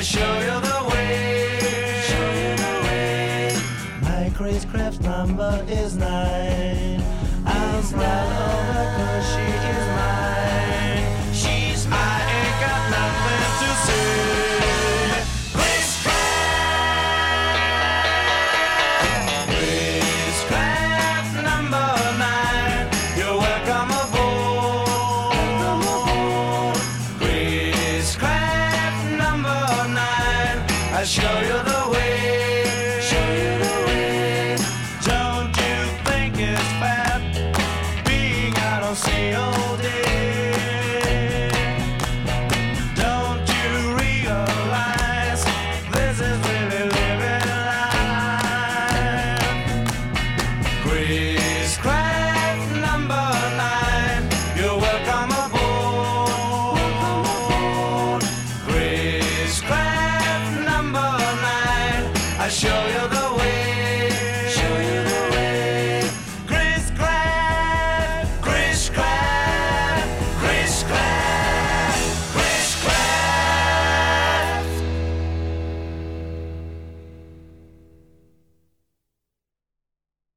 I show you the way. Show you the way. My crazy craft number is nine. I'll slide. I show you the way. Show you the way. Don't you think it's bad being out on sea? show